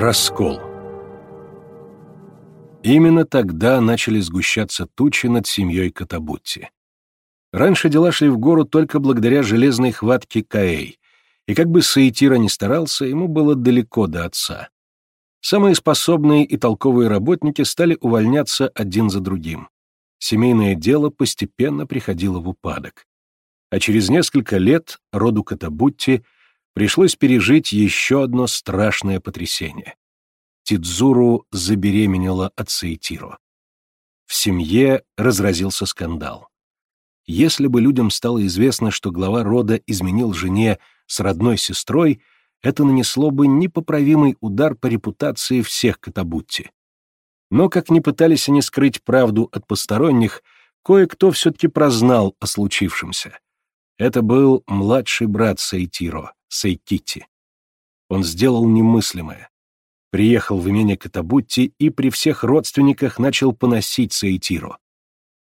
Раскол Именно тогда начали сгущаться тучи над семьей Катабутти. Раньше дела шли в гору только благодаря железной хватке Каэй, и как бы Саитира ни старался, ему было далеко до отца. Самые способные и толковые работники стали увольняться один за другим. Семейное дело постепенно приходило в упадок. А через несколько лет роду Катабутти пришлось пережить еще одно страшное потрясение. Тидзуру забеременела от Саитиро. В семье разразился скандал. Если бы людям стало известно, что глава рода изменил жене с родной сестрой, это нанесло бы непоправимый удар по репутации всех Катабутти. Но, как ни пытались они скрыть правду от посторонних, кое-кто все-таки прознал о случившемся. Это был младший брат Саитиро, Сайкити. Он сделал немыслимое приехал в имение Катабутти и при всех родственниках начал поносить Саитиро.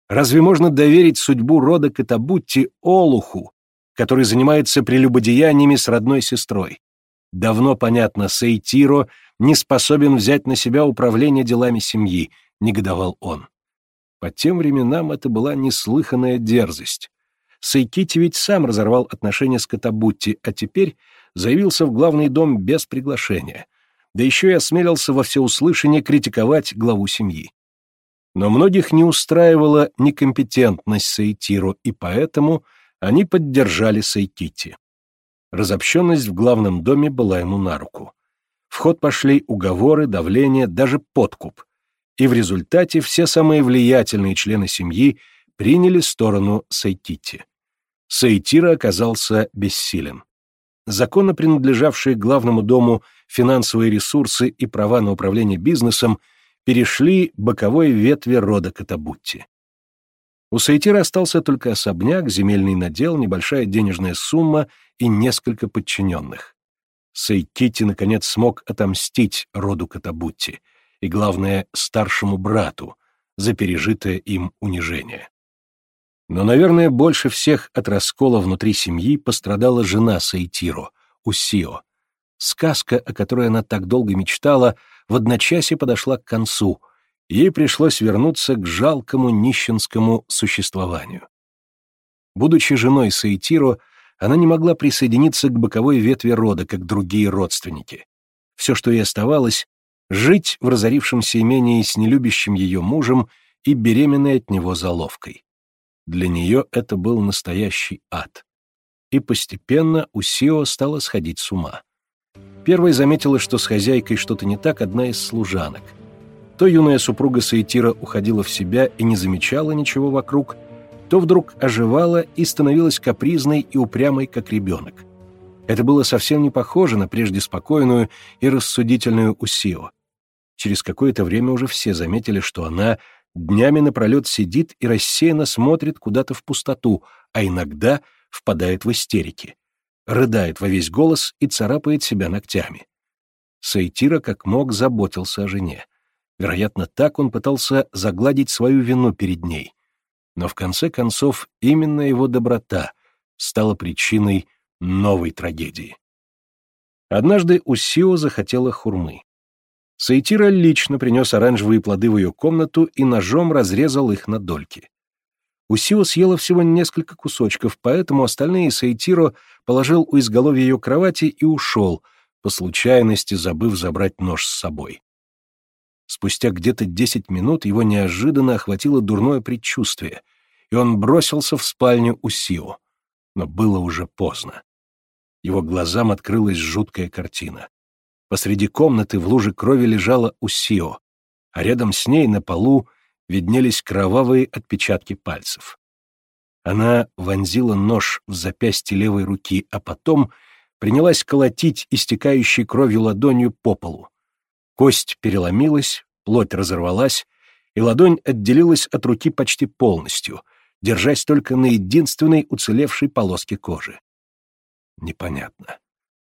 Разве можно доверить судьбу рода Катабутти Олуху, который занимается прелюбодеяниями с родной сестрой? Давно понятно, Саитиро не способен взять на себя управление делами семьи, негодовал он. По тем временам это была неслыханная дерзость. Сайкити ведь сам разорвал отношения с Катабутти, а теперь заявился в главный дом без приглашения — да еще и осмелился во всеуслышание критиковать главу семьи. Но многих не устраивала некомпетентность Саитиро, и поэтому они поддержали Сайкити. Разобщенность в главном доме была ему на руку. В ход пошли уговоры, давление, даже подкуп. И в результате все самые влиятельные члены семьи приняли сторону Сайкити. Саитира оказался бессилен. Законно принадлежавшие главному дому финансовые ресурсы и права на управление бизнесом перешли боковой ветви рода Катабутти. У Сайтира остался только особняк, земельный надел, небольшая денежная сумма и несколько подчиненных. Сайтити, наконец, смог отомстить роду Катабутти и, главное, старшему брату за пережитое им унижение. Но, наверное, больше всех от раскола внутри семьи пострадала жена Сайтиро, Усио, Сказка, о которой она так долго мечтала, в одночасье подошла к концу, ей пришлось вернуться к жалкому нищенскому существованию. Будучи женой Саитиро, она не могла присоединиться к боковой ветви рода, как другие родственники. Все, что ей оставалось — жить в разорившемся имении с нелюбящим ее мужем и беременной от него заловкой. Для нее это был настоящий ад. И постепенно Усио стала сходить с ума. Первой заметила, что с хозяйкой что-то не так одна из служанок. То юная супруга Саитира уходила в себя и не замечала ничего вокруг, то вдруг оживала и становилась капризной и упрямой, как ребенок. Это было совсем не похоже на прежде спокойную и рассудительную Усио. Через какое-то время уже все заметили, что она днями напролет сидит и рассеянно смотрит куда-то в пустоту, а иногда впадает в истерики рыдает во весь голос и царапает себя ногтями. Сайтира как мог заботился о жене. Вероятно, так он пытался загладить свою вину перед ней. Но в конце концов именно его доброта стала причиной новой трагедии. Однажды Усио захотела хурмы. Сайтира лично принес оранжевые плоды в ее комнату и ножом разрезал их на дольки. Усио съела всего несколько кусочков, поэтому остальные Саитиро положил у изголовья ее кровати и ушел, по случайности забыв забрать нож с собой. Спустя где-то десять минут его неожиданно охватило дурное предчувствие, и он бросился в спальню Усио. Но было уже поздно. Его глазам открылась жуткая картина. Посреди комнаты в луже крови лежала Усио, а рядом с ней на полу виднелись кровавые отпечатки пальцев. Она вонзила нож в запястье левой руки, а потом принялась колотить истекающей кровью ладонью по полу. Кость переломилась, плоть разорвалась, и ладонь отделилась от руки почти полностью, держась только на единственной уцелевшей полоске кожи. Непонятно.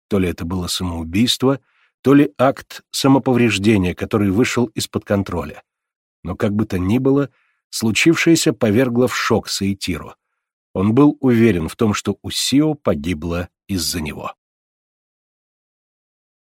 То ли это было самоубийство, то ли акт самоповреждения, который вышел из-под контроля. Но как бы то ни было, случившееся повергло в шок Саитиру. Он был уверен в том, что Усио погибла из-за него.